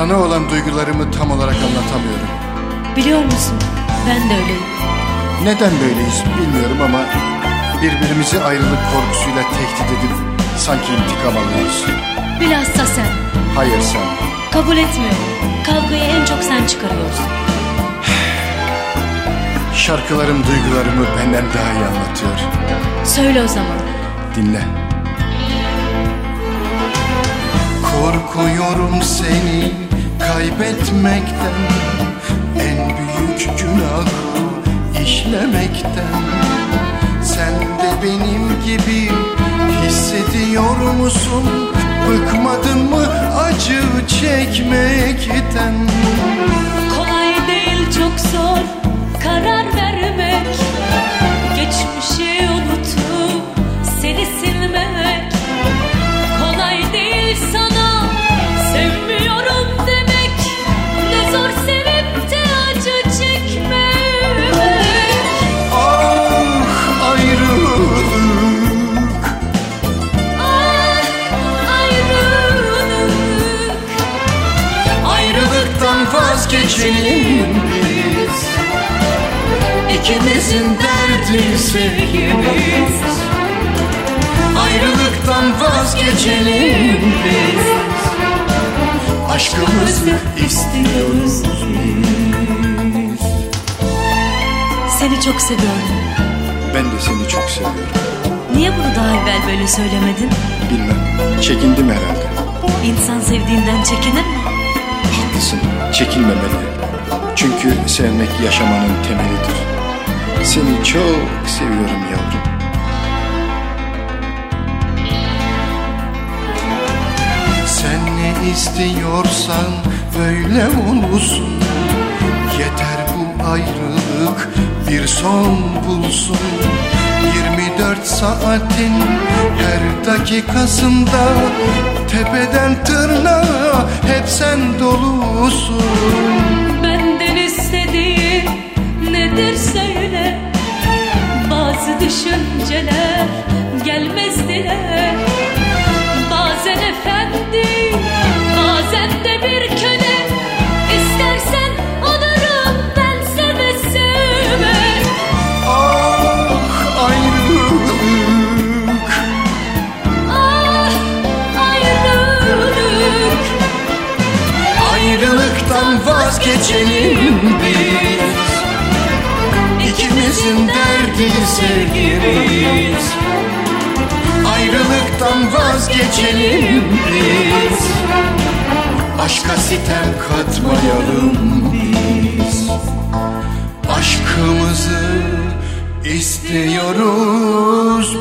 Sana olan duygularımı tam olarak anlatamıyorum. Biliyor musun? Ben de öyleyim. Neden böyleyiz bilmiyorum ama birbirimizi ayrılık korkusuyla tehdit edip sanki intikam alıyoruz. Bilhassa sen. Hayır sen. Kabul etmiyorum. Kavgayı en çok sen çıkarıyorsun. Şarkılarım duygularımı benden daha iyi anlatıyor. Söyle o zaman. Dinle. Korkuyorum seni kaybetmekten En büyük günahı işlemekten Sen de benim gibi hissediyor musun? Bıkmadın mı acı çekmekten? Vazgeçelim biz. İkimizin derdi sevgimiz. Ayrılıktan vazgeçelim biz. Aşkımızı istiyoruz biz. Seni çok seviyorum. Ben de seni çok seviyorum. Niye bunu daha evvel böyle söylemedin? Bilmem. Çekindim herhalde. İnsan sevdiğinden çekinir mi? Haklısın. Çekinmemeli. Çünkü sevmek yaşamanın temelidir. Seni çok seviyorum yavrum. Sen ne istiyorsan böyle olsun Yeter bu ayrılık bir son bulsun. 24 saatin her dakikasında Tepeden tırnağa hep sen dolusun vazgeçelim biz. İkimizin derdi sevgimiz. Ayrılıktan vazgeçelim biz. Aşka sitem katmayalım biz. Aşkımızı istiyoruz